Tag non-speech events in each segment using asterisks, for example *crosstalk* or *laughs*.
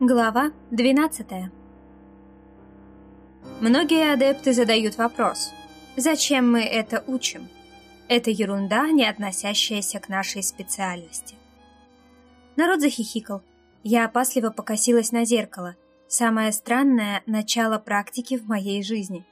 Глава 12 Многие адепты задают вопрос, зачем мы это учим? Это ерунда, не относящаяся к нашей специальности. Народ захихикал. Я опасливо покосилась на зеркало. Самое странное начало практики в моей жизни.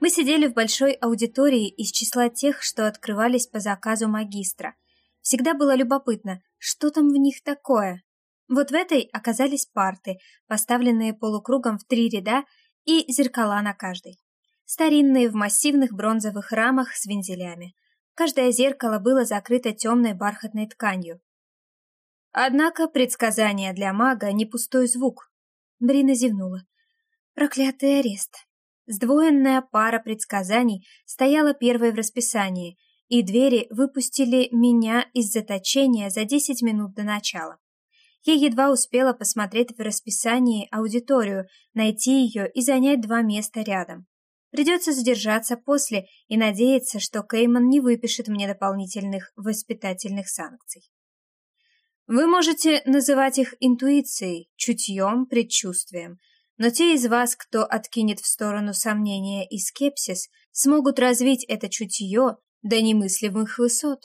Мы сидели в большой аудитории из числа тех, что открывались по заказу магистра. Всегда было любопытно, что там в них такое, вот в этой оказались парты, поставленные полукругом в три ряда и зеркала на каждой. Старинные в массивных бронзовых рамах с вензелями. Каждое зеркало было закрыто темной бархатной тканью. Однако предсказание для мага не пустой звук. Брина зевнула. Проклятый арест. Сдвоенная пара предсказаний стояла первой в расписании, и двери выпустили меня из заточения за десять минут до начала. Я едва успела посмотреть в расписании аудиторию, найти ее и занять два места рядом. Придется задержаться после и надеяться, что Кейман не выпишет мне дополнительных воспитательных санкций. Вы можете называть их интуицией, чутьем, предчувствием, но те из вас, кто откинет в сторону сомнения и скепсис, смогут развить это чутье до немыслимых высот.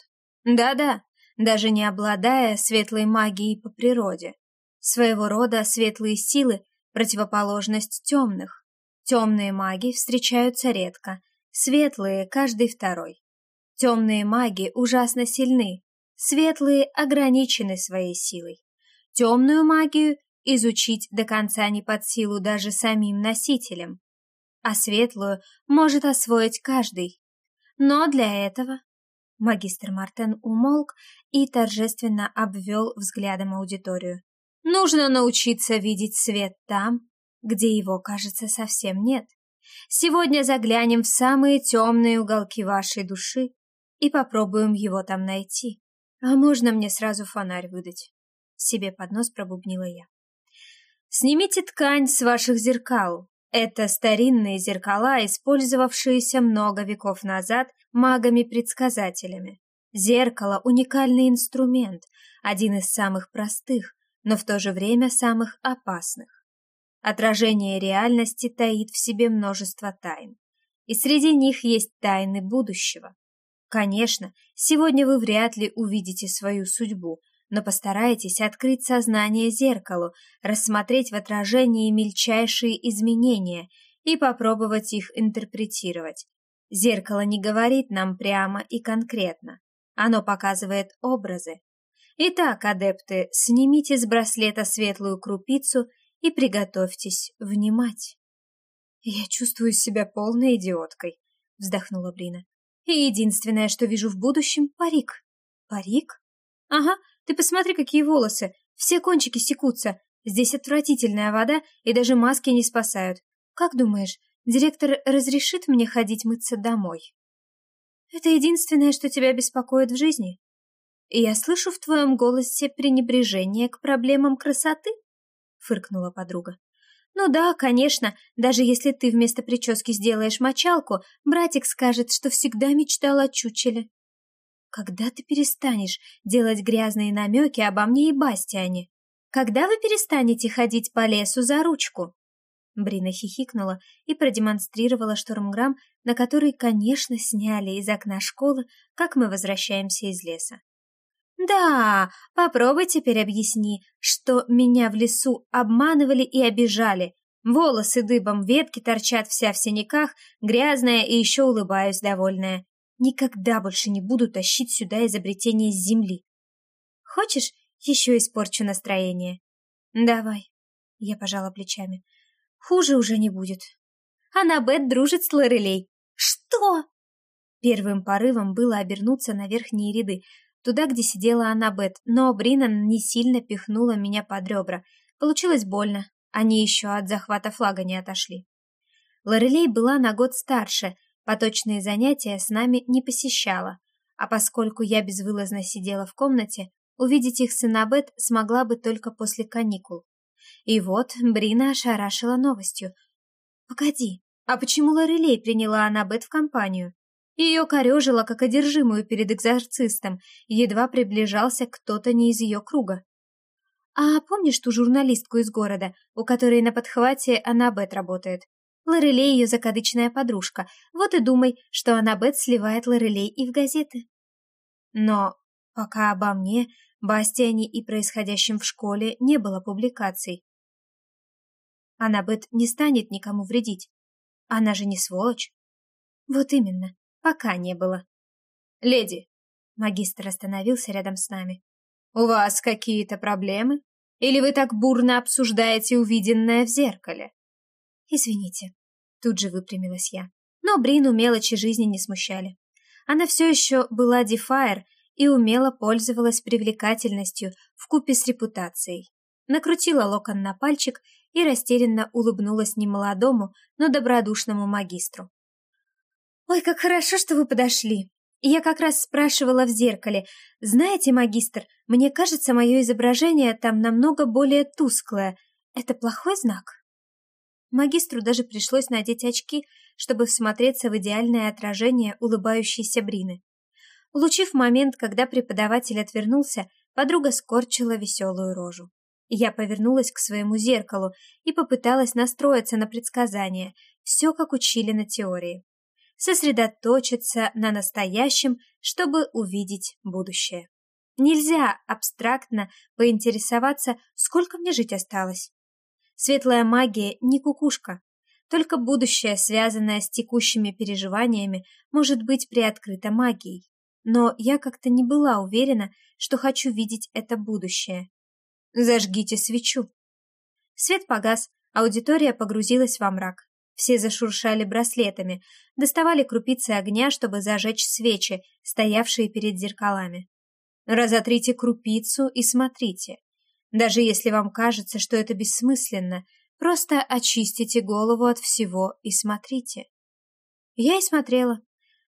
Да-да, даже не обладая светлой магией по природе. Своего рода светлые силы – противоположность темных. Темные маги встречаются редко, светлые – каждый второй. Темные маги ужасно сильны, светлые ограничены своей силой. Темную магию изучить до конца не под силу даже самим носителям, а светлую может освоить каждый. Но для этого Магистр Мартен умолк и торжественно обвел взглядом аудиторию. «Нужно научиться видеть свет там, где его, кажется, совсем нет. Сегодня заглянем в самые темные уголки вашей души и попробуем его там найти. А можно мне сразу фонарь выдать?» Себе под нос пробубнила я. «Снимите ткань с ваших зеркал. Это старинные зеркала, использовавшиеся много веков назад магами-предсказателями. Зеркало – уникальный инструмент, один из самых простых, но в то же время самых опасных. Отражение реальности таит в себе множество тайн, и среди них есть тайны будущего. Конечно, сегодня вы вряд ли увидите свою судьбу, но постарайтесь открыть сознание зеркалу, рассмотреть в отражении мельчайшие изменения и попробовать их интерпретировать, Зеркало не говорит нам прямо и конкретно. Оно показывает образы. Итак, адепты, снимите с браслета светлую крупицу и приготовьтесь внимать. Я чувствую себя полной идиоткой, вздохнула Брина. И единственное, что вижу в будущем — парик. Парик? Ага, ты посмотри, какие волосы. Все кончики секутся. Здесь отвратительная вода, и даже маски не спасают. Как думаешь, Директор разрешит мне ходить мыться домой. Это единственное, что тебя беспокоит в жизни? И я слышу в твоем голосе пренебрежение к проблемам красоты? Фыркнула подруга. Ну да, конечно, даже если ты вместо прически сделаешь мочалку, братик скажет, что всегда мечтал о чучеле. Когда ты перестанешь делать грязные намеки обо мне и Бастиане? Когда вы перестанете ходить по лесу за ручку? Брина хихикнула и продемонстрировала штормграмм, на который, конечно, сняли из окна школы, как мы возвращаемся из леса. «Да, попробуй теперь объясни, что меня в лесу обманывали и обижали. Волосы дыбом, ветки торчат вся в синяках, грязная и еще улыбаюсь довольная. Никогда больше не буду тащить сюда изобретение с земли. Хочешь, еще испорчу настроение?» «Давай», — я пожала плечами. Хуже уже не будет. Аннабет дружит с Лорелей. Что? Первым порывом было обернуться на верхние ряды, туда, где сидела Аннабет, но Бринан не сильно пихнула меня под ребра. Получилось больно. Они еще от захвата флага не отошли. Лорелей была на год старше, поточные занятия с нами не посещала, а поскольку я безвылазно сидела в комнате, увидеть их с Аннабет смогла бы только после каникул. И вот Брина ошарашила новостью. «Погоди, а почему Лорелей приняла Аннабет в компанию?» Ее корежило, как одержимую перед экзорцистом, едва приближался кто-то не из ее круга. А помнишь ту журналистку из города, у которой на подхвате Аннабет работает? Лорелей ее закадычная подружка. Вот и думай, что Аннабет сливает Лорелей и в газеты. Но пока обо мне, Бастиане и происходящем в школе не было публикаций. Аннабет не станет никому вредить. Она же не сволочь. Вот именно, пока не было. Леди, магистр остановился рядом с нами. У вас какие-то проблемы? Или вы так бурно обсуждаете увиденное в зеркале? Извините, тут же выпрямилась я. Но Брину мелочи жизни не смущали. Она все еще была дефайр и умело пользовалась привлекательностью в купе с репутацией. Накрутила локон на пальчик и растерянно улыбнулась немолодому, но добродушному магистру. «Ой, как хорошо, что вы подошли. Я как раз спрашивала в зеркале. Знаете, магистр, мне кажется, мое изображение там намного более тусклое. Это плохой знак?» Магистру даже пришлось надеть очки, чтобы всмотреться в идеальное отражение улыбающейся Брины. Улучив момент, когда преподаватель отвернулся, подруга скорчила веселую рожу. Я повернулась к своему зеркалу и попыталась настроиться на предсказание, все как учили на теории. Сосредоточиться на настоящем, чтобы увидеть будущее. Нельзя абстрактно поинтересоваться, сколько мне жить осталось. Светлая магия не кукушка. Только будущее, связанное с текущими переживаниями, может быть приоткрыто магией. Но я как-то не была уверена, что хочу видеть это будущее. Зажгите свечу. Свет погас, аудитория погрузилась во мрак. Все зашуршали браслетами, доставали крупицы огня, чтобы зажечь свечи, стоявшие перед зеркалами. Разотрите крупицу и смотрите. Даже если вам кажется, что это бессмысленно, просто очистите голову от всего и смотрите. Я и смотрела.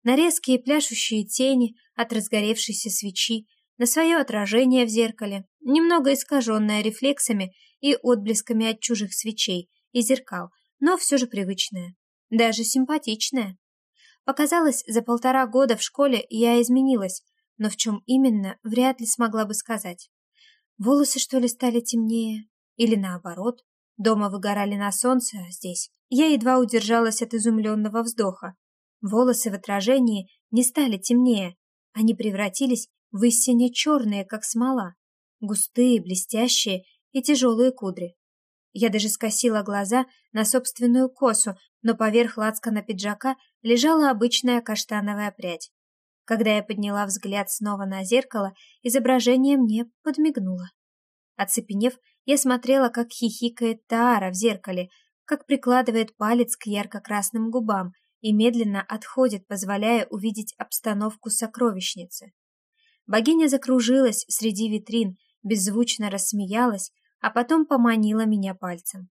На резкие пляшущие тени от разгоревшейся свечи, на свое отражение в зеркале, немного искаженное рефлексами и отблесками от чужих свечей и зеркал, но все же привычное, даже симпатичное. Показалось, за полтора года в школе я изменилась, но в чем именно, вряд ли смогла бы сказать. Волосы, что ли, стали темнее? Или наоборот? Дома выгорали на солнце, а здесь... Я едва удержалась от изумленного вздоха. Волосы в отражении не стали темнее, они превратились в истине черные, как смола, густые, блестящие и тяжелые кудри. Я даже скосила глаза на собственную косу, но поверх лацкана пиджака лежала обычная каштановая прядь. Когда я подняла взгляд снова на зеркало, изображение мне подмигнуло. Оцепенев, я смотрела, как хихикает Таара в зеркале, как прикладывает палец к ярко-красным губам и медленно отходит, позволяя увидеть обстановку сокровищницы. Богиня закружилась среди витрин, беззвучно рассмеялась, а потом поманила меня пальцем.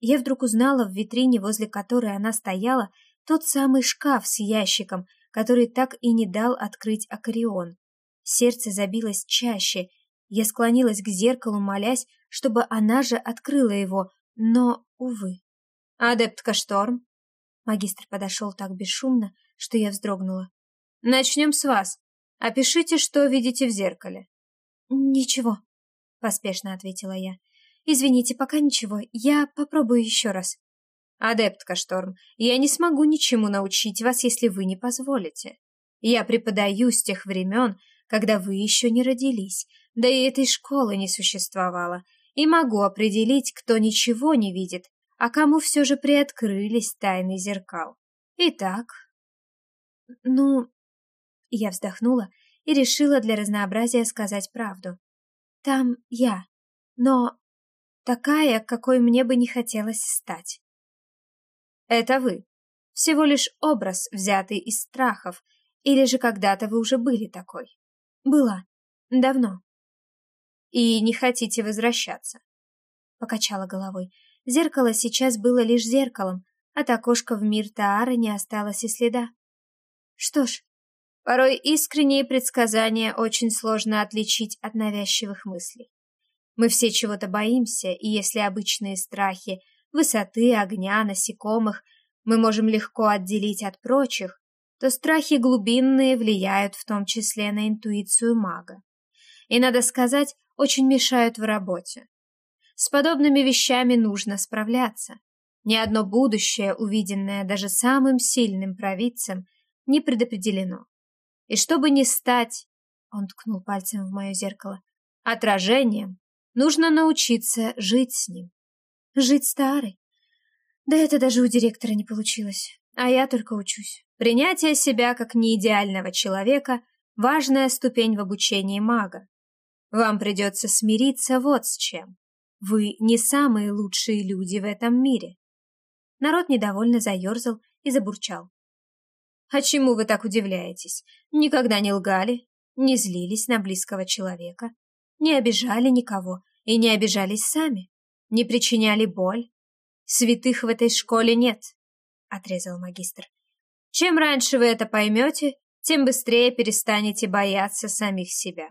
Я вдруг узнала в витрине, возле которой она стояла, тот самый шкаф с ящиком, который так и не дал открыть акарион. Сердце забилось чаще, я склонилась к зеркалу, молясь, чтобы она же открыла его, но, увы. «Адептка Шторм!» Магистр подошел так бесшумно, что я вздрогнула. «Начнем с вас. Опишите, что видите в зеркале». «Ничего», — поспешно ответила я. «Извините, пока ничего. Я попробую еще раз». «Адептка Шторм, я не смогу ничему научить вас, если вы не позволите. Я преподаю с тех времен, когда вы еще не родились, да и этой школы не существовало, и могу определить, кто ничего не видит, а кому все же приоткрылись тайны зеркал. Итак... Ну, я вздохнула и решила для разнообразия сказать правду. Там я, но такая, какой мне бы не хотелось стать. Это вы. Всего лишь образ, взятый из страхов, или же когда-то вы уже были такой? Была. Давно. И не хотите возвращаться? Покачала головой. Зеркало сейчас было лишь зеркалом, от окошка в мир Таары не осталось и следа. Что ж, Порой искренние предсказания очень сложно отличить от навязчивых мыслей. Мы все чего-то боимся, и если обычные страхи высоты, огня, насекомых мы можем легко отделить от прочих, то страхи глубинные влияют в том числе на интуицию мага. И, надо сказать, очень мешают в работе. С подобными вещами нужно справляться. Ни одно будущее, увиденное даже самым сильным провидцем, не предопределено. И чтобы не стать, он ткнул пальцем в мое зеркало, отражением, нужно научиться жить с ним. Жить старой. Да это даже у директора не получилось. А я только учусь. Принятие себя как неидеального человека – важная ступень в обучении мага. Вам придется смириться вот с чем. Вы не самые лучшие люди в этом мире. Народ недовольно заерзал и забурчал. А чему вы так удивляетесь? Никогда не лгали, не злились на близкого человека, не обижали никого и не обижались сами, не причиняли боль. Святых в этой школе нет, — отрезал магистр. Чем раньше вы это поймете, тем быстрее перестанете бояться самих себя.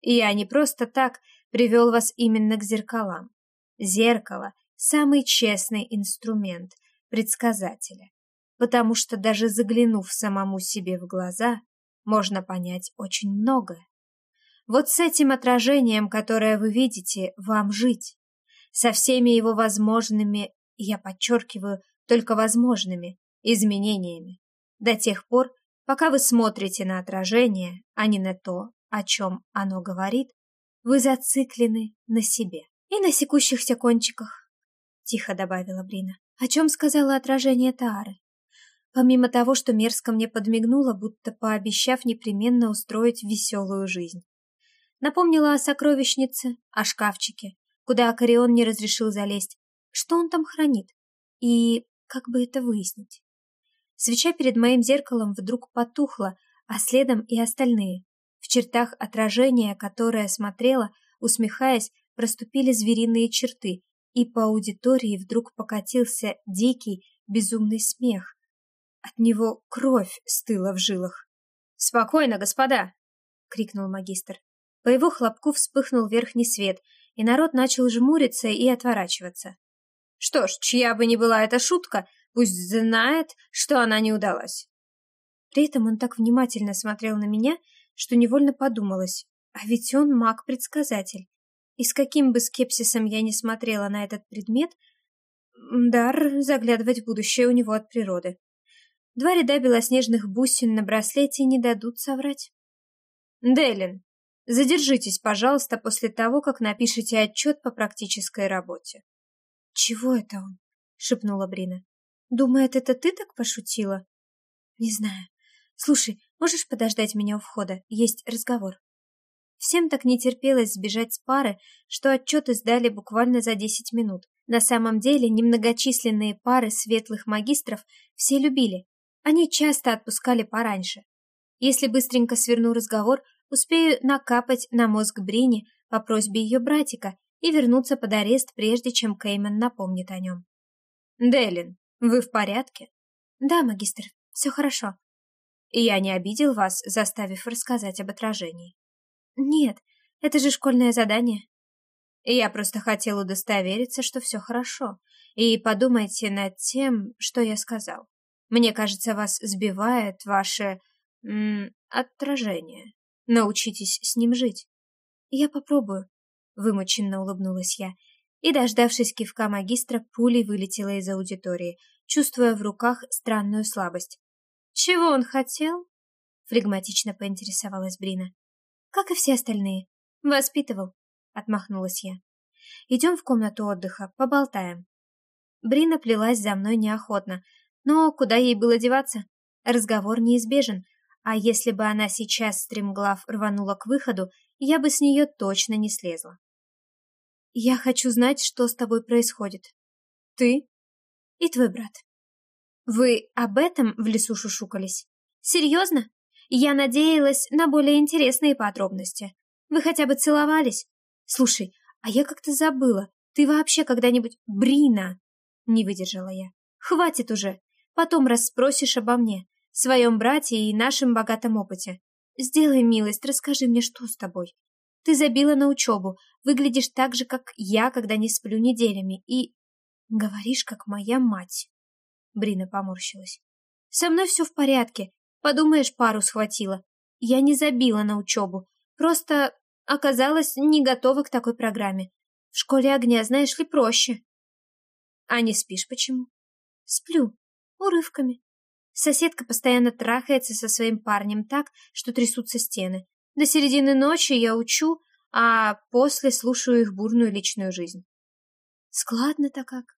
И я не просто так привел вас именно к зеркалам. Зеркало — самый честный инструмент предсказателя потому что даже заглянув самому себе в глаза, можно понять очень многое. Вот с этим отражением, которое вы видите, вам жить. Со всеми его возможными, я подчеркиваю, только возможными, изменениями. До тех пор, пока вы смотрите на отражение, а не на то, о чем оно говорит, вы зациклены на себе и на секущихся кончиках, — тихо добавила Брина. О чем сказала отражение Таары? помимо того, что мерзко мне подмигнула, будто пообещав непременно устроить веселую жизнь. Напомнила о сокровищнице, о шкафчике, куда Акарион не разрешил залезть, что он там хранит, и как бы это выяснить. Свеча перед моим зеркалом вдруг потухла, а следом и остальные. В чертах отражения, которое смотрела, усмехаясь, проступили звериные черты, и по аудитории вдруг покатился дикий, безумный смех, от него кровь стыла в жилах. «Спокойно, господа!» — крикнул магистр. По его хлопку вспыхнул верхний свет, и народ начал жмуриться и отворачиваться. Что ж, чья бы ни была эта шутка, пусть знает, что она не удалась. При этом он так внимательно смотрел на меня, что невольно подумалось, а ведь он маг-предсказатель. И с каким бы скепсисом я ни смотрела на этот предмет, дар заглядывать в будущее у него от природы. Два ряда белоснежных бусин на браслете не дадут соврать. Делин, задержитесь, пожалуйста, после того, как напишите отчет по практической работе. Чего это он? шепнула Брина. Думает, это ты так пошутила? Не знаю. Слушай, можешь подождать меня у входа? Есть разговор. Всем так не терпелось сбежать с пары, что отчеты сдали буквально за десять минут. На самом деле, немногочисленные пары светлых магистров все любили, они часто отпускали пораньше. Если быстренько сверну разговор, успею накапать на мозг Брини по просьбе ее братика и вернуться под арест, прежде чем Кеймен напомнит о нем. «Делин, вы в порядке?» «Да, магистр, все хорошо». «И я не обидел вас, заставив рассказать об отражении?» «Нет, это же школьное задание». «Я просто хотел удостовериться, что все хорошо, и подумайте над тем, что я сказал. Мне кажется, вас сбивает ваше... М, отражение. Научитесь с ним жить. Я попробую, вымученно улыбнулась я, и, дождавшись кивка магистра, пулей вылетела из аудитории, чувствуя в руках странную слабость. «Чего он хотел?» — флегматично поинтересовалась Брина. «Как и все остальные. Воспитывал», — отмахнулась я. «Идем в комнату отдыха, поболтаем». Брина плелась за мной неохотно, но куда ей было деваться? Разговор неизбежен, а если бы она сейчас стремглав рванула к выходу, я бы с нее точно не слезла. «Я хочу знать, что с тобой происходит. Ты и твой брат. Вы об этом в лесу шушукались? Серьезно? Я надеялась на более интересные подробности. Вы хотя бы целовались? Слушай, а я как-то забыла. Ты вообще когда-нибудь... Брина!» Не выдержала я. «Хватит уже. Потом расспросишь обо мне, своем брате и нашем богатом опыте. Сделай милость, расскажи мне, что с тобой. Ты забила на учебу, выглядишь так же, как я, когда не сплю неделями, и... Говоришь, как моя мать. Брина поморщилась. Со мной все в порядке. Подумаешь, пару схватила. Я не забила на учебу. Просто оказалась не готова к такой программе. В школе огня, знаешь ли, проще. А не спишь почему? Сплю. Урывками. Соседка постоянно трахается со своим парнем так, что трясутся стены. До середины ночи я учу, а после слушаю их бурную личную жизнь. Складно-то как.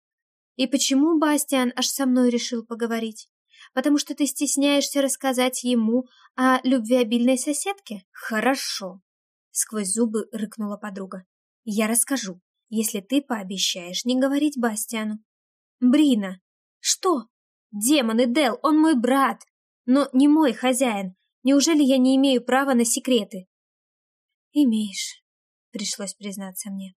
И почему Бастиан аж со мной решил поговорить? Потому что ты стесняешься рассказать ему о любвеобильной соседке? Хорошо. Сквозь зубы рыкнула подруга. Я расскажу, если ты пообещаешь не говорить Бастиану. Брина. Что? Демоны, Дел, он мой брат, но не мой хозяин. Неужели я не имею права на секреты? Имеешь, пришлось признаться мне.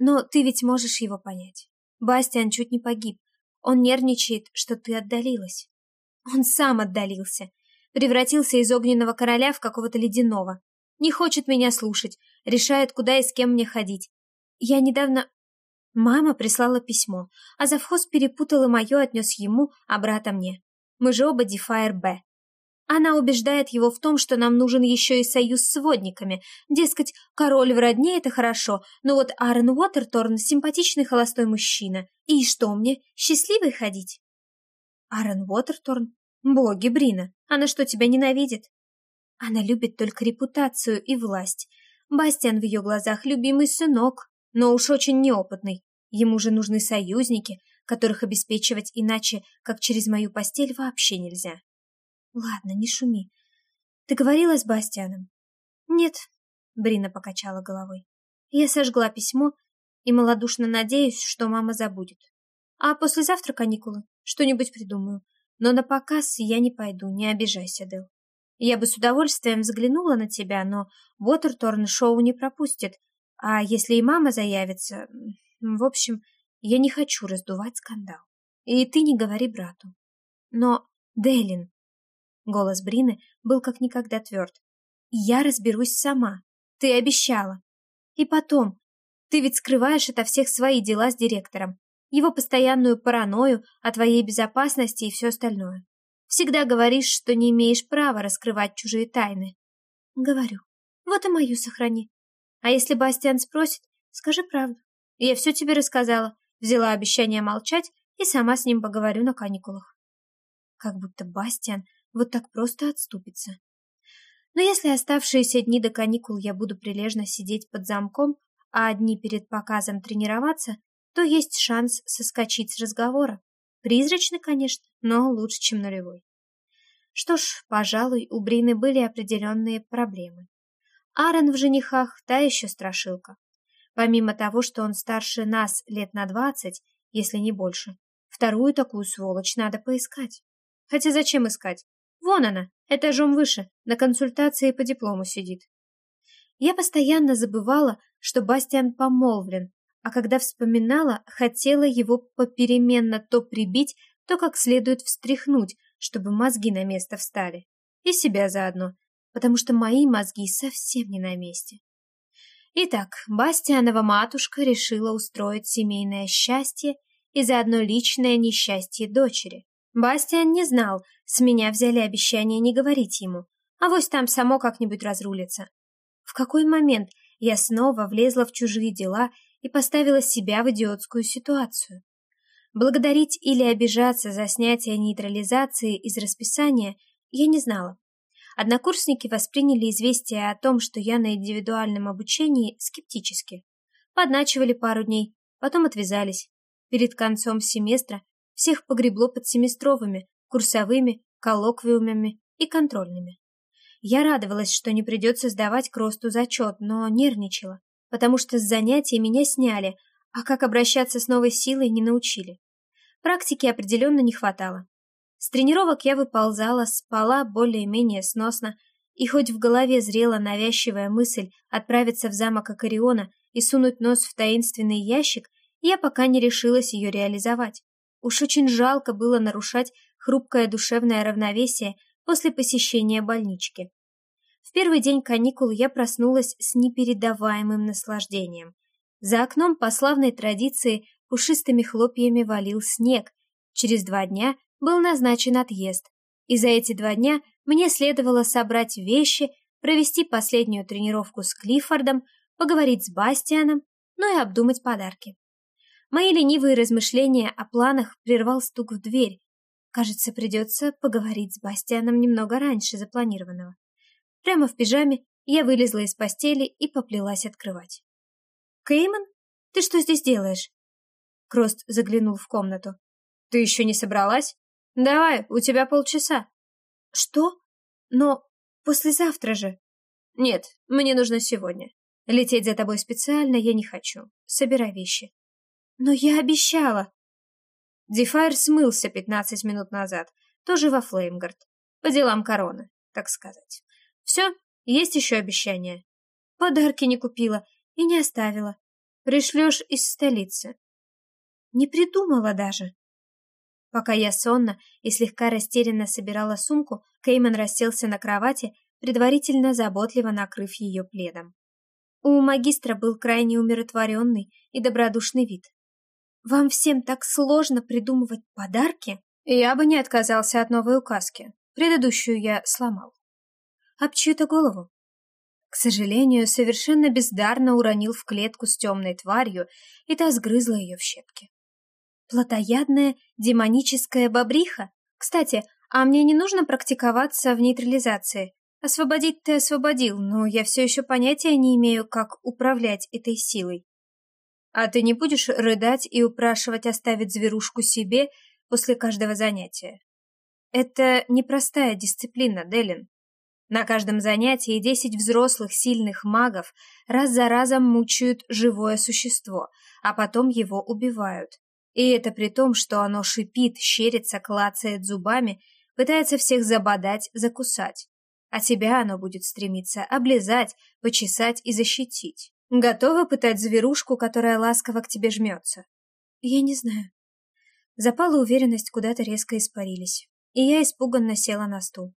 Но ты ведь можешь его понять. Бастиан чуть не погиб. Он нервничает, что ты отдалилась. Он сам отдалился. Превратился из огненного короля в какого-то ледяного. Не хочет меня слушать. Решает, куда и с кем мне ходить. Я недавно... Мама прислала письмо, а завхоз перепутал и мое отнес ему, а брата мне. Мы же оба Дефайр Б. Она убеждает его в том, что нам нужен еще и союз с водниками. Дескать, король в родне — это хорошо, но вот Аарон Уотерторн — симпатичный холостой мужчина. И что мне, счастливой ходить? Аарон Уотерторн? Боги, Брина, она что, тебя ненавидит? Она любит только репутацию и власть. Бастиан в ее глазах любимый сынок, но уж очень неопытный. Ему же нужны союзники, которых обеспечивать иначе, как через мою постель, вообще нельзя. Ладно, не шуми. Ты говорила с Бастианом? Нет, Брина покачала головой. Я сожгла письмо и малодушно надеюсь, что мама забудет. А послезавтра каникулы. Что-нибудь придумаю. Но на показ я не пойду, не обижайся, Дэл. Я бы с удовольствием взглянула на тебя, но Уотерторн шоу не пропустит. А если и мама заявится... В общем, я не хочу раздувать скандал. И ты не говори брату. Но, Делин, Голос Брины был как никогда тверд. «Я разберусь сама. Ты обещала. И потом, ты ведь скрываешь это всех свои дела с директором, его постоянную паранойю о твоей безопасности и все остальное. Всегда говоришь, что не имеешь права раскрывать чужие тайны. Говорю. Вот и мою сохрани. А если Бастиан спросит, скажи правду. Я все тебе рассказала, взяла обещание молчать и сама с ним поговорю на каникулах. Как будто Бастиан вот так просто отступится. Но если оставшиеся дни до каникул я буду прилежно сидеть под замком, а дни перед показом тренироваться, то есть шанс соскочить с разговора. Призрачный, конечно, но лучше, чем нулевой. Что ж, пожалуй, у Брины были определенные проблемы. Аарон в женихах – та еще страшилка. Помимо того, что он старше нас лет на двадцать, если не больше, вторую такую сволочь надо поискать. Хотя зачем искать? Вон она, этажом выше, на консультации по диплому сидит. Я постоянно забывала, что Бастиан помолвлен, а когда вспоминала, хотела его попеременно то прибить, то как следует встряхнуть, чтобы мозги на место встали. И себя заодно, потому что мои мозги совсем не на месте. Итак, Бастианова матушка решила устроить семейное счастье и заодно личное несчастье дочери. Бастиан не знал, с меня взяли обещание не говорить ему, а вось там само как-нибудь разрулится. В какой момент я снова влезла в чужие дела и поставила себя в идиотскую ситуацию? Благодарить или обижаться за снятие нейтрализации из расписания я не знала. Однокурсники восприняли известие о том, что я на индивидуальном обучении, скептически. Подначивали пару дней, потом отвязались. Перед концом семестра всех погребло под семестровыми, курсовыми, коллоквиумами и контрольными. Я радовалась, что не придется сдавать к росту зачет, но нервничала, потому что с занятий меня сняли, а как обращаться с новой силой не научили. Практики определенно не хватало. С тренировок я выползала, спала более-менее сносно, и хоть в голове зрела навязчивая мысль отправиться в замок Акариона и сунуть нос в таинственный ящик, я пока не решилась ее реализовать. Уж очень жалко было нарушать хрупкое душевное равновесие после посещения больнички. В первый день каникул я проснулась с непередаваемым наслаждением. За окном по славной традиции пушистыми хлопьями валил снег. Через два дня был назначен отъезд. И за эти два дня мне следовало собрать вещи, провести последнюю тренировку с Клиффордом, поговорить с Бастианом, но и обдумать подарки. Мои ленивые размышления о планах прервал стук в дверь. Кажется, придется поговорить с Бастианом немного раньше запланированного. Прямо в пижаме я вылезла из постели и поплелась открывать. «Кейман, ты что здесь делаешь?» Крост заглянул в комнату. «Ты еще не собралась? Давай, у тебя полчаса». «Что? Но послезавтра же». «Нет, мне нужно сегодня. Лететь за тобой специально я не хочу. Собирай вещи». «Но я обещала». Дефайр смылся пятнадцать минут назад, тоже во Флеймгард. По делам короны, так сказать. Все, есть еще обещание. Подарки не купила и не оставила. Пришлешь из столицы. Не придумала даже. Пока я сонно и слегка растерянно собирала сумку, Кейман расселся на кровати, предварительно заботливо накрыв ее пледом. У магистра был крайне умиротворенный и добродушный вид. «Вам всем так сложно придумывать подарки?» Я бы не отказался от новой указки. Предыдущую я сломал. Об чью-то голову. К сожалению, совершенно бездарно уронил в клетку с темной тварью, и та сгрызла ее в щепки. Плотоядная демоническая бобриха? Кстати, а мне не нужно практиковаться в нейтрализации. Освободить ты освободил, но я все еще понятия не имею, как управлять этой силой. А ты не будешь рыдать и упрашивать оставить зверушку себе после каждого занятия? Это непростая дисциплина, Делин. На каждом занятии десять взрослых сильных магов раз за разом мучают живое существо, а потом его убивают. И это при том, что оно шипит, щерится, клацает зубами, пытается всех забодать, закусать. А тебя оно будет стремиться облизать, почесать и защитить. Готова пытать зверушку, которая ласково к тебе жмется? Я не знаю. Запала уверенность куда-то резко испарились, и я испуганно села на стул.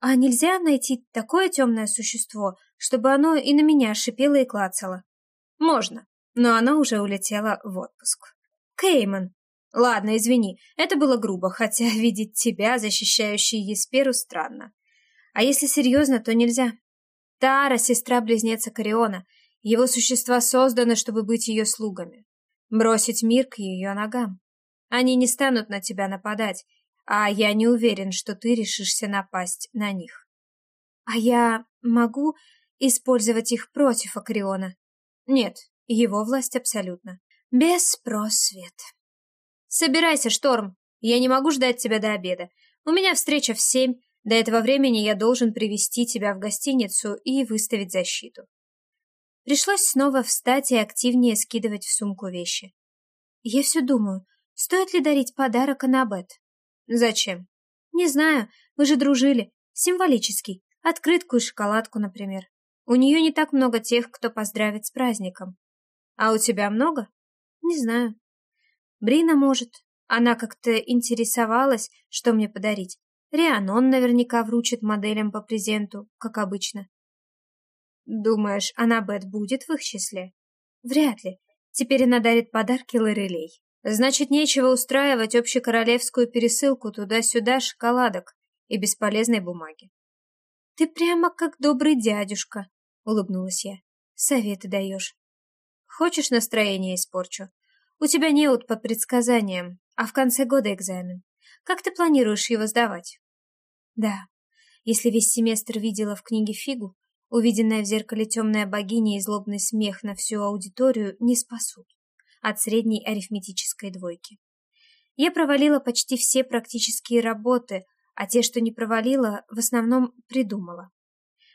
А нельзя найти такое темное существо, чтобы оно и на меня шипело и клацало? Можно, но оно уже улетело в отпуск. Кейман. Ладно, извини, это было грубо, хотя *laughs* видеть тебя, защищающей Есперу, странно. А если серьезно, то нельзя. Тара — сестра-близнеца Кариона. Его существа созданы, чтобы быть ее слугами. Бросить мир к ее ногам. Они не станут на тебя нападать, а я не уверен, что ты решишься напасть на них. А я могу использовать их против Акриона? Нет, его власть абсолютно. Беспросвет. Собирайся, Шторм. Я не могу ждать тебя до обеда. У меня встреча в семь. До этого времени я должен привести тебя в гостиницу и выставить защиту. Пришлось снова встать и активнее скидывать в сумку вещи. Я все думаю, стоит ли дарить подарок Анабет? Зачем? Не знаю, мы же дружили. Символический. Открытку и шоколадку, например. У нее не так много тех, кто поздравит с праздником. А у тебя много? Не знаю. Брина может. Она как-то интересовалась, что мне подарить. Рианон наверняка вручит моделям по презенту, как обычно. Думаешь, Аннабет будет в их числе? Вряд ли. Теперь она дарит подарки Лорелей. Значит, нечего устраивать общекоролевскую пересылку туда-сюда шоколадок и бесполезной бумаги. Ты прямо как добрый дядюшка, улыбнулась я. Советы даешь. Хочешь настроение испорчу? У тебя неуд по предсказаниям, а в конце года экзамен. Как ты планируешь его сдавать? Да, если весь семестр видела в книге фигу, увиденная в зеркале темная богиня и злобный смех на всю аудиторию не спасут от средней арифметической двойки. Я провалила почти все практические работы, а те, что не провалила, в основном придумала.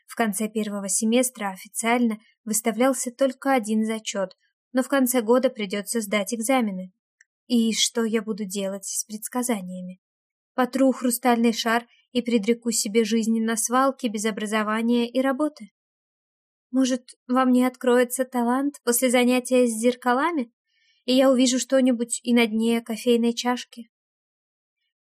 В конце первого семестра официально выставлялся только один зачет, но в конце года придется сдать экзамены. И что я буду делать с предсказаниями? Потру хрустальный шар и предреку себе жизнь на свалке без образования и работы? Может, во мне откроется талант после занятия с зеркалами, и я увижу что-нибудь и на дне кофейной чашки?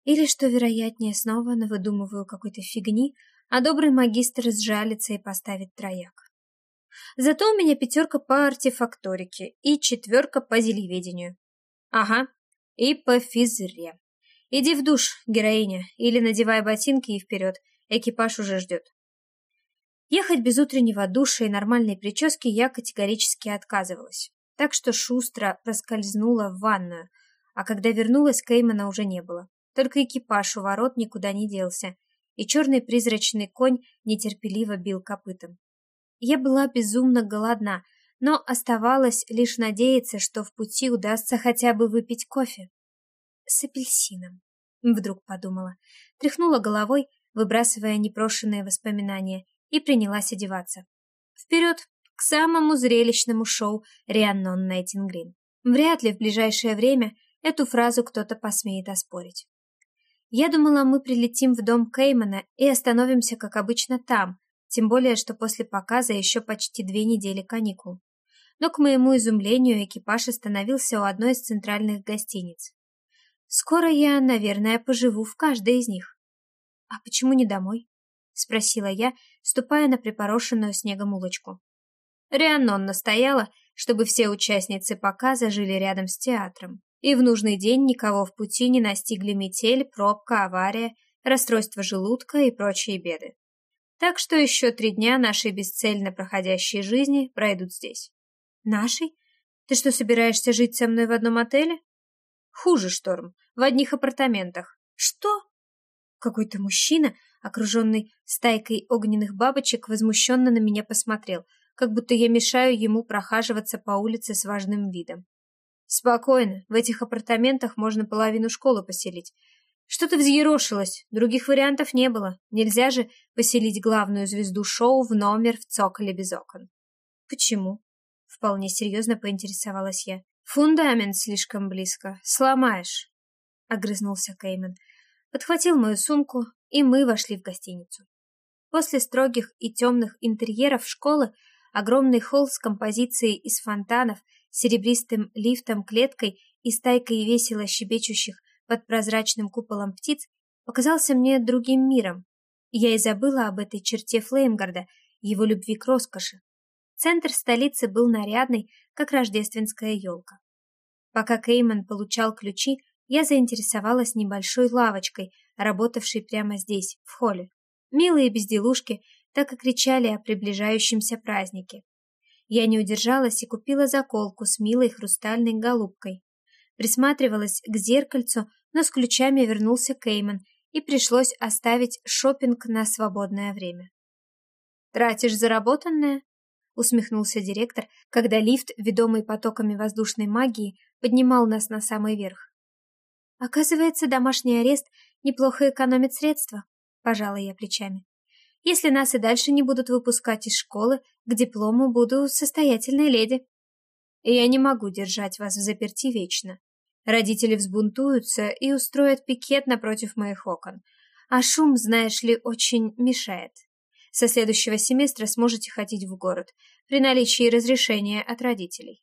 Или, что вероятнее, снова навыдумываю какой-то фигни, а добрый магистр сжалится и поставит трояк. Зато у меня пятерка по артефакторике и четверка по зельеведению. Ага, и по физре. Иди в душ, героиня, или надевай ботинки и вперед, экипаж уже ждет. Ехать без утреннего душа и нормальной прически я категорически отказывалась. так что шустро проскользнула в ванную, а когда вернулась, Кеймана уже не было. Только экипаж у ворот никуда не делся, и черный призрачный конь нетерпеливо бил копытом. Я была безумно голодна, но оставалось лишь надеяться, что в пути удастся хотя бы выпить кофе. С апельсином, вдруг подумала, тряхнула головой, выбрасывая непрошенные воспоминания, и принялась одеваться. Вперед к самому зрелищному шоу Рианнон Найтингрин. Вряд ли в ближайшее время эту фразу кто-то посмеет оспорить. Я думала, мы прилетим в дом Кеймана и остановимся, как обычно, там, тем более, что после показа еще почти две недели каникул. Но, к моему изумлению, экипаж остановился у одной из центральных гостиниц. Скоро я, наверное, поживу в каждой из них. А почему не домой? — спросила я, ступая на припорошенную снегом улочку. Рианнон настояла, чтобы все участницы показа жили рядом с театром, и в нужный день никого в пути не настигли метель, пробка, авария, расстройство желудка и прочие беды. Так что еще три дня нашей бесцельно проходящей жизни пройдут здесь. Нашей? Ты что, собираешься жить со мной в одном отеле? Хуже, Шторм, в одних апартаментах. Что? Какой-то мужчина окруженный стайкой огненных бабочек, возмущенно на меня посмотрел, как будто я мешаю ему прохаживаться по улице с важным видом. «Спокойно, в этих апартаментах можно половину школы поселить. Что ты взъерошилась? Других вариантов не было. Нельзя же поселить главную звезду шоу в номер в цоколе без окон». «Почему?» — вполне серьезно поинтересовалась я. «Фундамент слишком близко. Сломаешь», — огрызнулся Кеймен. Подхватил мою сумку, и мы вошли в гостиницу. После строгих и темных интерьеров школы огромный холл с композицией из фонтанов, серебристым лифтом-клеткой и стайкой весело щебечущих под прозрачным куполом птиц показался мне другим миром. Я и забыла об этой черте Флеймгарда, его любви к роскоши. Центр столицы был нарядный, как рождественская елка. Пока Кейман получал ключи, я заинтересовалась небольшой лавочкой, работавшей прямо здесь, в холле. Милые безделушки так и кричали о приближающемся празднике. Я не удержалась и купила заколку с милой хрустальной голубкой. Присматривалась к зеркальцу, но с ключами вернулся Кейман, и пришлось оставить шопинг на свободное время. «Тратишь заработанное?» — усмехнулся директор, когда лифт, ведомый потоками воздушной магии, поднимал нас на самый верх. Оказывается, домашний арест неплохо экономит средства, пожала я плечами. Если нас и дальше не будут выпускать из школы, к диплому буду состоятельной леди. я не могу держать вас в заперти вечно. Родители взбунтуются и устроят пикет напротив моих окон. А шум, знаешь ли, очень мешает. Со следующего семестра сможете ходить в город, при наличии разрешения от родителей.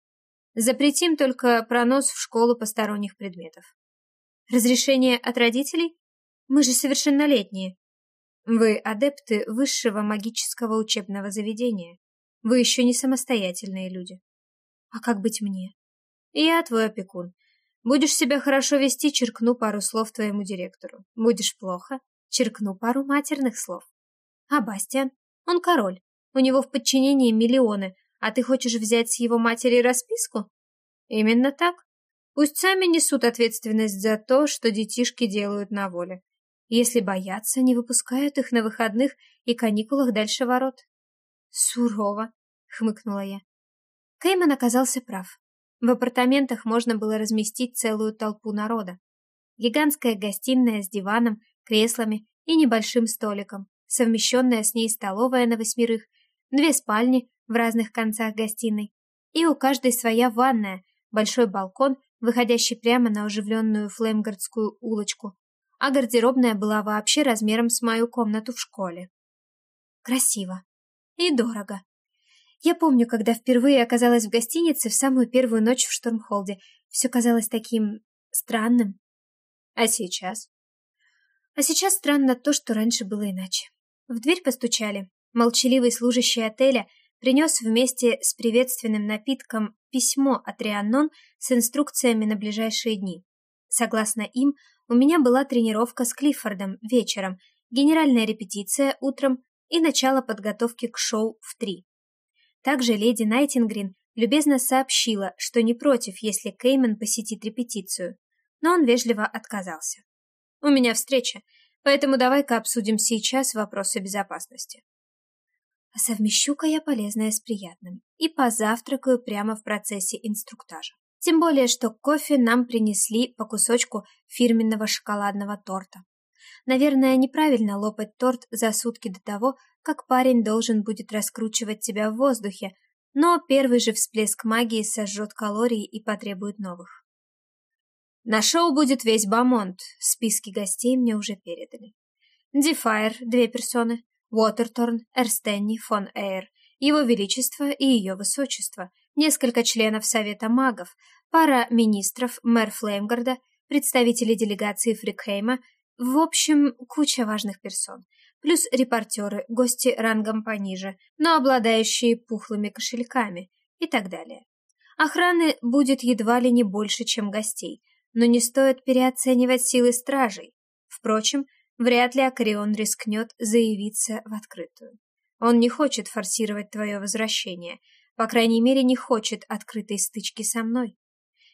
Запретим только пронос в школу посторонних предметов. Разрешение от родителей? Мы же совершеннолетние. Вы адепты высшего магического учебного заведения. Вы еще не самостоятельные люди. А как быть мне? Я твой опекун. Будешь себя хорошо вести, черкну пару слов твоему директору. Будешь плохо, черкну пару матерных слов. А Бастиан? Он король. У него в подчинении миллионы, а ты хочешь взять с его матери расписку? Именно так. Пусть сами несут ответственность за то, что детишки делают на воле. Если боятся, не выпускают их на выходных и каникулах дальше ворот. Сурово, хмыкнула я. Кейман оказался прав. В апартаментах можно было разместить целую толпу народа. Гигантская гостиная с диваном, креслами и небольшим столиком, совмещенная с ней столовая на восьмерых, две спальни в разных концах гостиной, и у каждой своя ванная, большой балкон выходящий прямо на оживленную Флемгардскую улочку, а гардеробная была вообще размером с мою комнату в школе. Красиво. И дорого. Я помню, когда впервые оказалась в гостинице в самую первую ночь в Штормхолде, все казалось таким странным. А сейчас? А сейчас странно то, что раньше было иначе. В дверь постучали. Молчаливый служащий отеля принес вместе с приветственным напитком письмо от Рианнон с инструкциями на ближайшие дни. Согласно им, у меня была тренировка с Клиффордом вечером, генеральная репетиция утром и начало подготовки к шоу в три. Также леди Найтингрин любезно сообщила, что не против, если Кеймен посетит репетицию, но он вежливо отказался. «У меня встреча, поэтому давай-ка обсудим сейчас вопросы безопасности». Совмещу-ка я полезное с приятным и позавтракаю прямо в процессе инструктажа. Тем более, что кофе нам принесли по кусочку фирменного шоколадного торта. Наверное, неправильно лопать торт за сутки до того, как парень должен будет раскручивать тебя в воздухе, но первый же всплеск магии сожжет калории и потребует новых. На шоу будет весь Бамонт, списки гостей мне уже передали. Дефайр – две персоны, Уотерторн, Эрстенни, фон Эйр, Его Величество и Ее Высочество, несколько членов Совета магов, пара министров, мэр Флеймгарда, представители делегации Фрикхейма, в общем, куча важных персон, плюс репортеры, гости рангом пониже, но обладающие пухлыми кошельками и так далее. Охраны будет едва ли не больше, чем гостей, но не стоит переоценивать силы стражей. Впрочем, Вряд ли Акарион рискнет заявиться в открытую. Он не хочет форсировать твое возвращение, по крайней мере, не хочет открытой стычки со мной.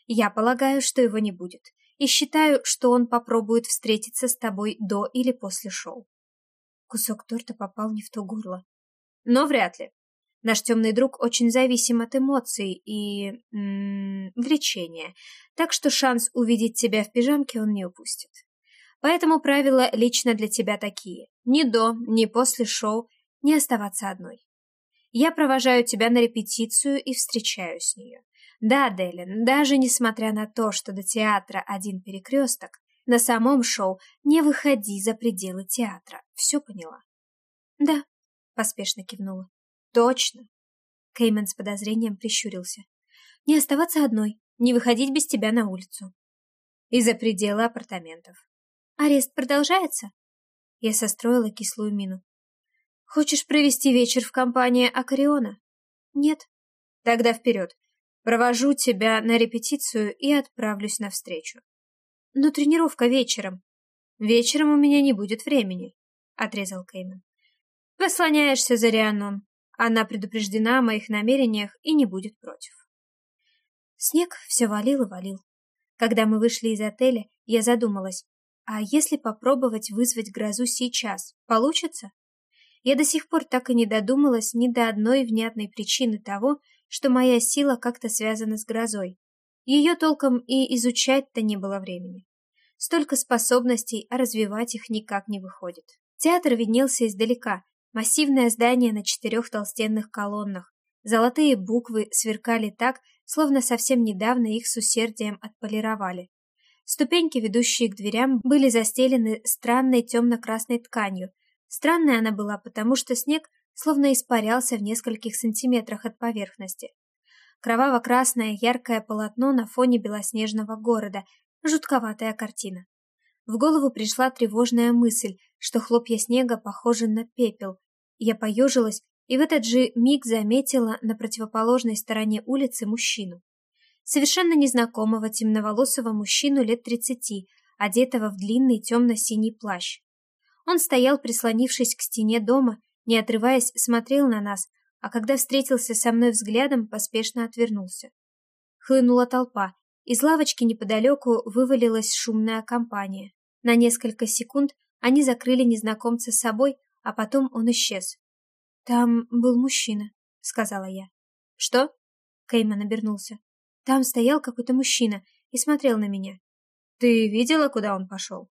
Я полагаю, что его не будет, и считаю, что он попробует встретиться с тобой до или после шоу. Кусок торта попал не в то горло. Но вряд ли. Наш темный друг очень зависим от эмоций и... М -м, влечения, так что шанс увидеть тебя в пижамке он не упустит. Поэтому правила лично для тебя такие. Ни до, ни после шоу не оставаться одной. Я провожаю тебя на репетицию и встречаю с нее. Да, Делин, даже несмотря на то, что до театра один перекресток, на самом шоу не выходи за пределы театра. Все поняла? Да, поспешно кивнула. Точно. Кеймен с подозрением прищурился. Не оставаться одной, не выходить без тебя на улицу. И за пределы апартаментов. Арест продолжается? Я состроила кислую мину. Хочешь провести вечер в компании Акариона? Нет. Тогда вперед. Провожу тебя на репетицию и отправлюсь навстречу. Но тренировка вечером. Вечером у меня не будет времени, отрезал Кеймен. Послоняешься за Рианом. Она предупреждена о моих намерениях и не будет против. Снег все валил и валил. Когда мы вышли из отеля, я задумалась, а если попробовать вызвать грозу сейчас, получится? Я до сих пор так и не додумалась ни до одной внятной причины того, что моя сила как-то связана с грозой. Ее толком и изучать-то не было времени. Столько способностей, а развивать их никак не выходит. Театр виднелся издалека, массивное здание на четырех толстенных колоннах. Золотые буквы сверкали так, словно совсем недавно их с усердием отполировали. Ступеньки, ведущие к дверям, были застелены странной темно-красной тканью. Странная она была, потому что снег словно испарялся в нескольких сантиметрах от поверхности. Кроваво-красное яркое полотно на фоне белоснежного города. Жутковатая картина. В голову пришла тревожная мысль, что хлопья снега похожи на пепел. Я поежилась и в этот же миг заметила на противоположной стороне улицы мужчину совершенно незнакомого темноволосого мужчину лет тридцати, одетого в длинный темно-синий плащ. Он стоял, прислонившись к стене дома, не отрываясь, смотрел на нас, а когда встретился со мной взглядом, поспешно отвернулся. Хлынула толпа, из лавочки неподалеку вывалилась шумная компания. На несколько секунд они закрыли незнакомца с собой, а потом он исчез. «Там был мужчина», — сказала я. «Что?» — Кейман обернулся. Там стоял какой-то мужчина и смотрел на меня. Ты видела, куда он пошел?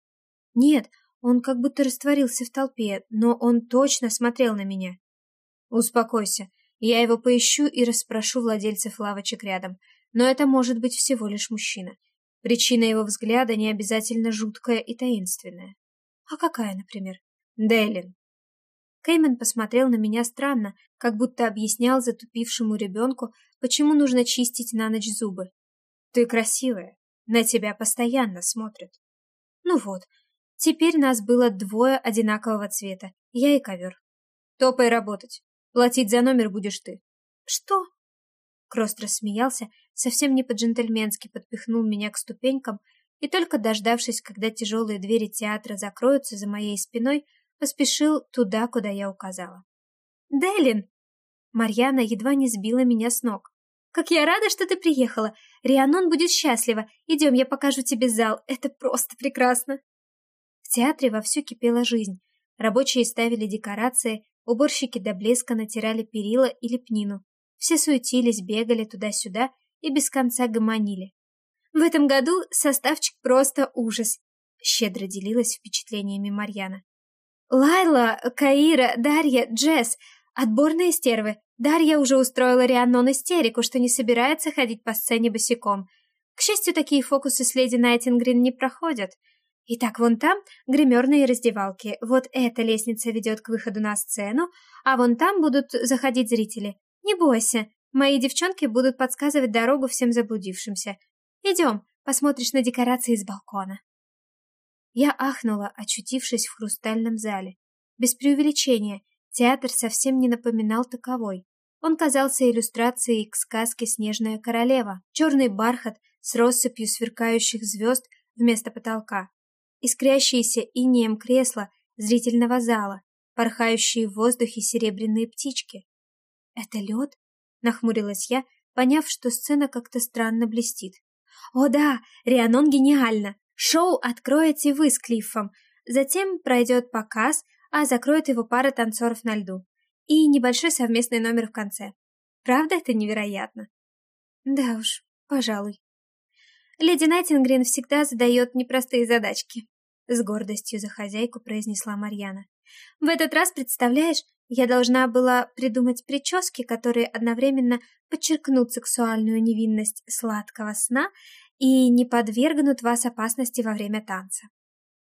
Нет, он как будто растворился в толпе, но он точно смотрел на меня. Успокойся, я его поищу и расспрошу владельцев лавочек рядом, но это может быть всего лишь мужчина. Причина его взгляда не обязательно жуткая и таинственная. А какая, например? Делин. Кеймен посмотрел на меня странно, как будто объяснял затупившему ребенку, почему нужно чистить на ночь зубы. «Ты красивая, на тебя постоянно смотрят». Ну вот, теперь нас было двое одинакового цвета, я и ковер. «Топай работать, платить за номер будешь ты». «Что?» Крост рассмеялся, совсем не по-джентльменски подпихнул меня к ступенькам и только дождавшись, когда тяжелые двери театра закроются за моей спиной, поспешил туда, куда я указала. «Делин!» Марьяна едва не сбила меня с ног. как я рада, что ты приехала. Рианон будет счастлива. Идем, я покажу тебе зал. Это просто прекрасно. В театре вовсю кипела жизнь. Рабочие ставили декорации, уборщики до блеска натирали перила и лепнину. Все суетились, бегали туда-сюда и без конца гомонили. В этом году составчик просто ужас, щедро делилась впечатлениями Марьяна. Лайла, Каира, Дарья, Джесс — отборные стервы. Дарья уже устроила Рианнон истерику, что не собирается ходить по сцене босиком. К счастью, такие фокусы с леди Найтингрин не проходят. Итак, вон там гримерные раздевалки. Вот эта лестница ведет к выходу на сцену, а вон там будут заходить зрители. Не бойся, мои девчонки будут подсказывать дорогу всем заблудившимся. Идем, посмотришь на декорации с балкона. Я ахнула, очутившись в хрустальном зале. Без преувеличения, театр совсем не напоминал таковой. Он казался иллюстрацией к сказке «Снежная королева», черный бархат с россыпью сверкающих звезд вместо потолка, искрящиеся инеем кресла зрительного зала, порхающие в воздухе серебряные птички. «Это лед?» — нахмурилась я, поняв, что сцена как-то странно блестит. «О да, Рианон гениально! Шоу откроете вы с Клиффом, затем пройдет показ, а закроет его пара танцоров на льду и небольшой совместный номер в конце. Правда это невероятно? Да уж, пожалуй. Леди Найтингрин всегда задает непростые задачки. С гордостью за хозяйку произнесла Марьяна. В этот раз, представляешь, я должна была придумать прически, которые одновременно подчеркнут сексуальную невинность сладкого сна и не подвергнут вас опасности во время танца.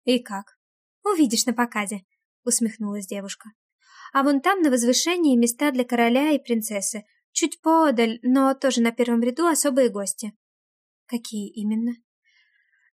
И как? Увидишь на показе, усмехнулась девушка. А вон там на возвышении места для короля и принцессы. Чуть подаль, но тоже на первом ряду особые гости. Какие именно?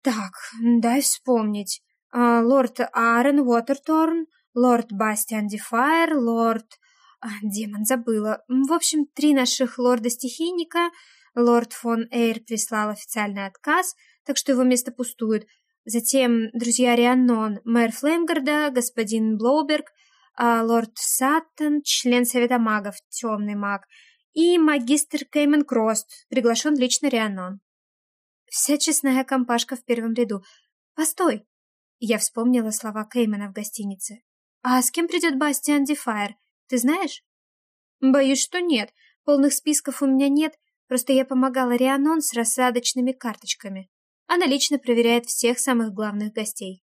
Так, дай вспомнить. А, лорд Аарон Уотерторн, лорд Бастиан Дефайр, лорд... А, демон, забыла. В общем, три наших лорда-стихийника. Лорд фон Эйр прислал официальный отказ, так что его место пустует. Затем друзья Рианнон, мэр Флеймгарда, господин Блоуберг, а лорд Саттон, член Совета магов, темный маг, и магистр Кеймен Крост, приглашен лично Рианон. Вся честная компашка в первом ряду. Постой! Я вспомнила слова Кеймена в гостинице. А с кем придет Бастиан Дефайр, ты знаешь? Боюсь, что нет. Полных списков у меня нет, просто я помогала Рианон с рассадочными карточками. Она лично проверяет всех самых главных гостей.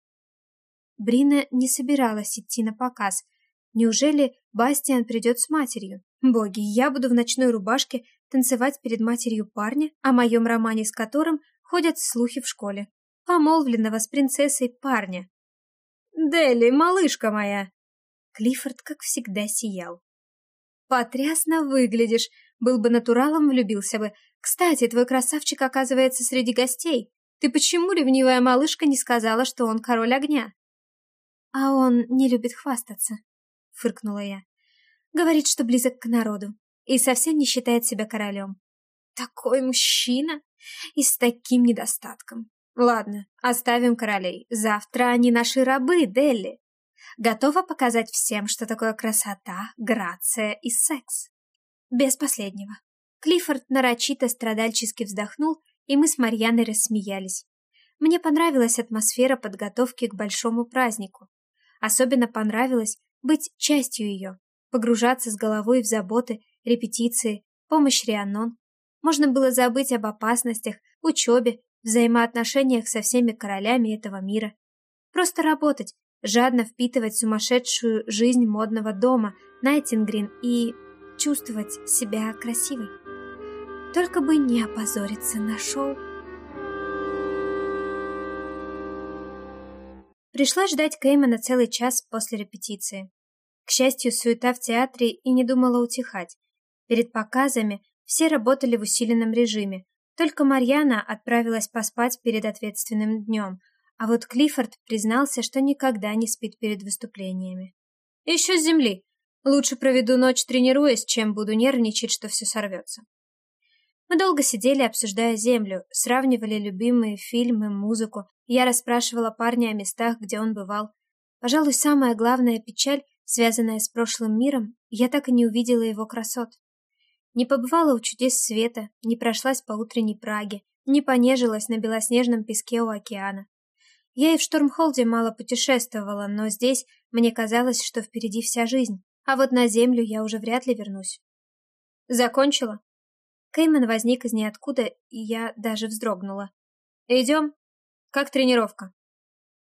Брина не собиралась идти на показ, Неужели Бастиан придет с матерью? Боги, я буду в ночной рубашке танцевать перед матерью парня, о моем романе с которым ходят слухи в школе. Помолвленного с принцессой парня. «Дели, малышка моя!» Клиффорд, как всегда, сиял. «Потрясно выглядишь. Был бы натуралом, влюбился бы. Кстати, твой красавчик оказывается среди гостей. Ты почему, ревнивая малышка, не сказала, что он король огня?» «А он не любит хвастаться», — фыркнула я. «Говорит, что близок к народу и совсем не считает себя королем. Такой мужчина и с таким недостатком. Ладно, оставим королей. Завтра они наши рабы, Делли. Готова показать всем, что такое красота, грация и секс. Без последнего. Клиффорд нарочито страдальчески вздохнул, и мы с Марьяной рассмеялись. Мне понравилась атмосфера подготовки к большому празднику. Особенно понравилось, быть частью ее, погружаться с головой в заботы, репетиции, помощь Рианон. Можно было забыть об опасностях, учебе, взаимоотношениях со всеми королями этого мира. Просто работать, жадно впитывать сумасшедшую жизнь модного дома, Найтингрин и чувствовать себя красивой. Только бы не опозориться на шоу. Пришлось ждать Кеймана целый час после репетиции. К счастью, суета в театре и не думала утихать. Перед показами все работали в усиленном режиме. Только Марьяна отправилась поспать перед ответственным днем, а вот Клиффорд признался, что никогда не спит перед выступлениями. «Еще с земли. Лучше проведу ночь тренируясь, чем буду нервничать, что все сорвется». Мы долго сидели, обсуждая землю, сравнивали любимые фильмы, музыку. Я расспрашивала парня о местах, где он бывал. Пожалуй, самая главная печаль связанная с прошлым миром, я так и не увидела его красот. Не побывала у чудес света, не прошлась по утренней Праге, не понежилась на белоснежном песке у океана. Я и в Штормхолде мало путешествовала, но здесь мне казалось, что впереди вся жизнь, а вот на землю я уже вряд ли вернусь. Закончила? Кейман возник из ниоткуда, и я даже вздрогнула. Идем? Как тренировка?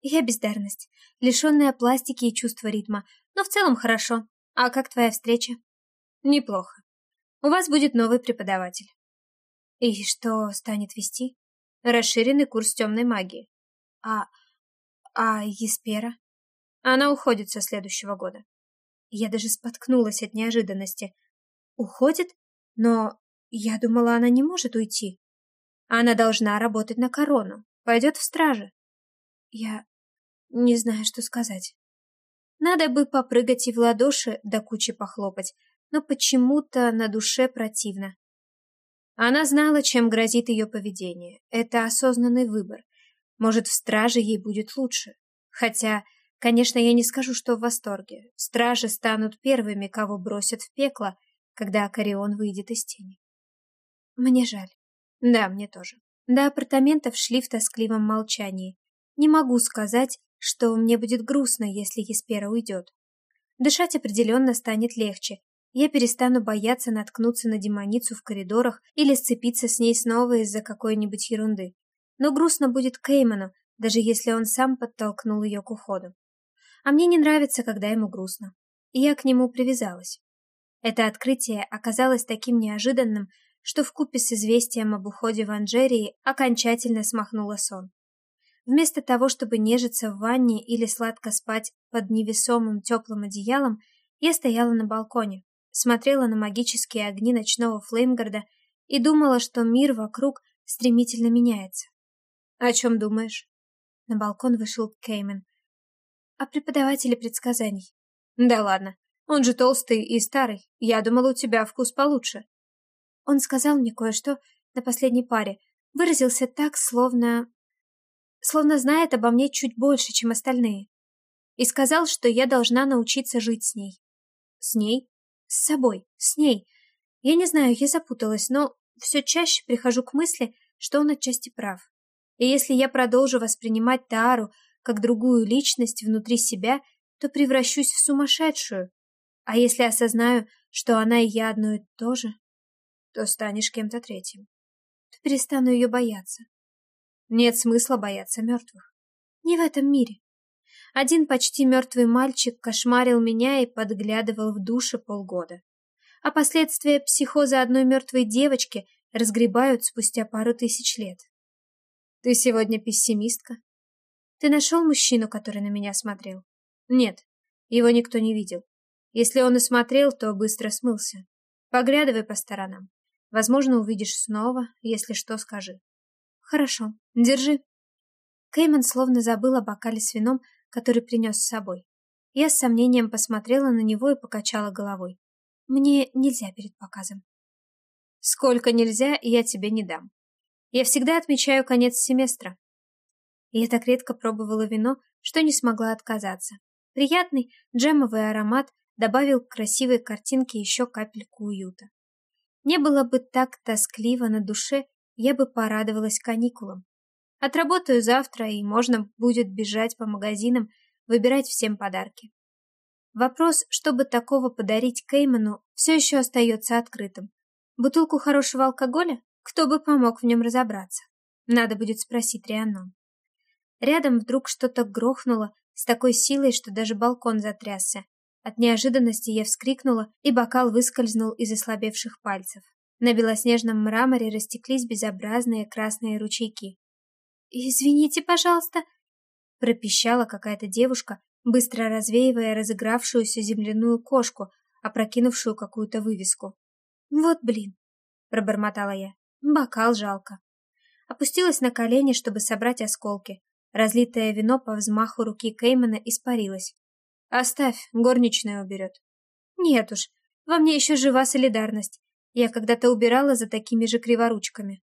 Я бездарность, лишенная пластики и чувства ритма, но в целом хорошо. А как твоя встреча? Неплохо. У вас будет новый преподаватель. И что станет вести? Расширенный курс темной магии. А... а Еспера? Она уходит со следующего года. Я даже споткнулась от неожиданности. Уходит? Но я думала, она не может уйти. Она должна работать на корону. Пойдет в страже. Я не знаю, что сказать. Надо бы попрыгать и в ладоши до кучи похлопать, но почему-то на душе противно. Она знала, чем грозит ее поведение. Это осознанный выбор. Может, в страже ей будет лучше. Хотя, конечно, я не скажу, что в восторге. Стражи станут первыми, кого бросят в пекло, когда Акарион выйдет из тени. Мне жаль. Да, мне тоже. До апартаментов шли в тоскливом молчании. Не могу сказать, что мне будет грустно, если Еспера уйдет. Дышать определенно станет легче, я перестану бояться наткнуться на демоницу в коридорах или сцепиться с ней снова из-за какой-нибудь ерунды. Но грустно будет Кейману, даже если он сам подтолкнул ее к уходу. А мне не нравится, когда ему грустно. И я к нему привязалась. Это открытие оказалось таким неожиданным, что вкупе с известием об уходе в Анжерии окончательно смахнуло сон. Вместо того, чтобы нежиться в ванне или сладко спать под невесомым теплым одеялом, я стояла на балконе, смотрела на магические огни ночного Флеймгарда и думала, что мир вокруг стремительно меняется. «О чем думаешь?» На балкон вышел Кеймен. «О преподавателе предсказаний». «Да ладно, он же толстый и старый. Я думала, у тебя вкус получше». Он сказал мне кое-что на последней паре. Выразился так, словно... Словно знает обо мне чуть больше, чем остальные. И сказал, что я должна научиться жить с ней. С ней? С собой, с ней. Я не знаю, я запуталась, но все чаще прихожу к мысли, что он отчасти прав. И если я продолжу воспринимать Таару как другую личность внутри себя, то превращусь в сумасшедшую. А если осознаю, что она и я одно и то же, то станешь кем-то третьим. То перестану ее бояться. Нет смысла бояться мертвых. Не в этом мире. Один почти мертвый мальчик кошмарил меня и подглядывал в душе полгода. А последствия психоза одной мертвой девочки разгребают спустя пару тысяч лет. Ты сегодня пессимистка? Ты нашел мужчину, который на меня смотрел? Нет, его никто не видел. Если он и смотрел, то быстро смылся. Поглядывай по сторонам. Возможно, увидишь снова, если что, скажи. Хорошо, держи. Кейман словно забыл о бокале с вином, который принес с собой. Я с сомнением посмотрела на него и покачала головой. Мне нельзя перед показом. Сколько нельзя, я тебе не дам. Я всегда отмечаю конец семестра. Я так редко пробовала вино, что не смогла отказаться. Приятный джемовый аромат добавил к красивой картинке еще капельку уюта. Не было бы так тоскливо на душе, я бы порадовалась каникулам. Отработаю завтра, и можно будет бежать по магазинам, выбирать всем подарки. Вопрос, чтобы такого подарить Кейману, все еще остается открытым. Бутылку хорошего алкоголя? Кто бы помог в нем разобраться? Надо будет спросить Рианон. Рядом вдруг что-то грохнуло с такой силой, что даже балкон затрясся. От неожиданности я вскрикнула, и бокал выскользнул из ослабевших пальцев. На белоснежном мраморе растеклись безобразные красные ручейки. «Извините, пожалуйста», — пропищала какая-то девушка, быстро развеивая разыгравшуюся земляную кошку, опрокинувшую какую-то вывеску. «Вот блин», — пробормотала я, — «бокал жалко». Опустилась на колени, чтобы собрать осколки. Разлитое вино по взмаху руки Кеймана испарилось. «Оставь, горничная уберет». «Нет уж, во мне еще жива солидарность. Я когда-то убирала за такими же криворучками».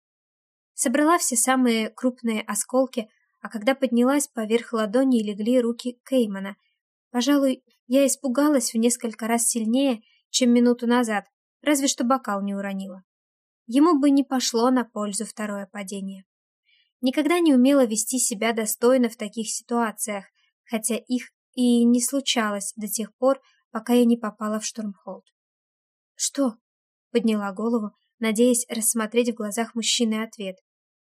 Собрала все самые крупные осколки, а когда поднялась, поверх ладони легли руки Кеймана. Пожалуй, я испугалась в несколько раз сильнее, чем минуту назад, разве что бокал не уронила. Ему бы не пошло на пользу второе падение. Никогда не умела вести себя достойно в таких ситуациях, хотя их и не случалось до тех пор, пока я не попала в Штормхолд. «Что?» — подняла голову, надеясь рассмотреть в глазах мужчины ответ.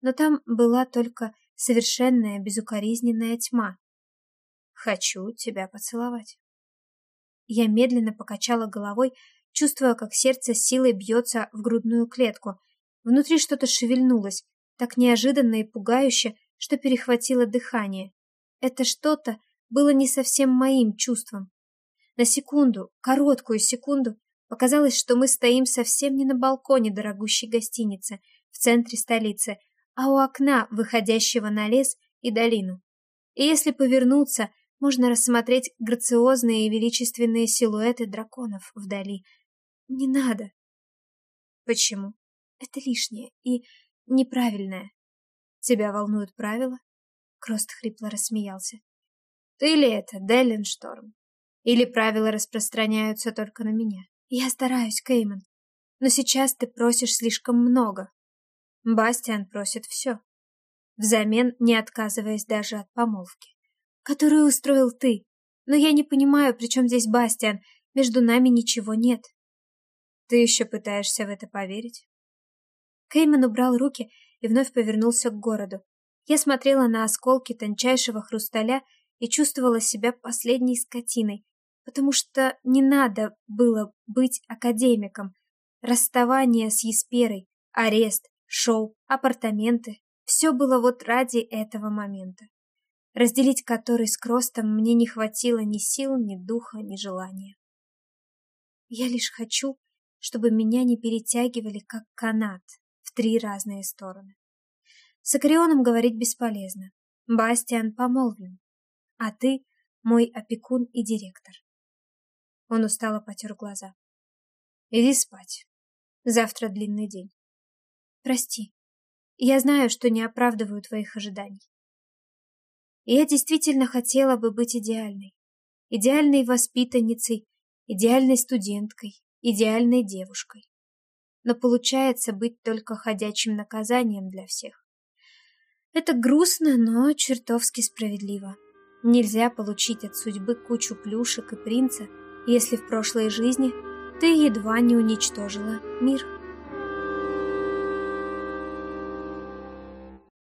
Но там была только совершенная безукоризненная тьма. «Хочу тебя поцеловать». Я медленно покачала головой, чувствуя, как сердце силой бьется в грудную клетку. Внутри что-то шевельнулось, так неожиданно и пугающе, что перехватило дыхание. Это что-то было не совсем моим чувством. На секунду, короткую секунду, показалось, что мы стоим совсем не на балконе дорогущей гостиницы в центре столицы, а у окна, выходящего на лес и долину. И если повернуться, можно рассмотреть грациозные и величественные силуэты драконов вдали. Не надо. Почему? Это лишнее и неправильное. Тебя волнуют правила? Крост хрипло рассмеялся. Ты ли это, Делленшторм? Или правила распространяются только на меня? Я стараюсь, Кейман. Но сейчас ты просишь слишком много. Бастиан просит все. Взамен не отказываясь даже от помолвки которую устроил ты. Но я не понимаю, при чем здесь Бастиан. Между нами ничего нет. Ты еще пытаешься в это поверить? Кейман убрал руки и вновь повернулся к городу. Я смотрела на осколки тончайшего хрусталя и чувствовала себя последней скотиной, потому что не надо было быть академиком. Расставание с Есперой, арест, шоу, апартаменты — все было вот ради этого момента разделить который с Кростом мне не хватило ни сил, ни духа, ни желания. Я лишь хочу, чтобы меня не перетягивали, как канат, в три разные стороны. С Акрионом говорить бесполезно. Бастиан помолвлен, а ты мой опекун и директор. Он устало потер глаза. Иди спать. Завтра длинный день. Прости. Я знаю, что не оправдываю твоих ожиданий. Я действительно хотела бы быть идеальной. Идеальной воспитанницей, идеальной студенткой, идеальной девушкой. Но получается быть только ходячим наказанием для всех. Это грустно, но чертовски справедливо. Нельзя получить от судьбы кучу плюшек и принца, если в прошлой жизни ты едва не уничтожила мир.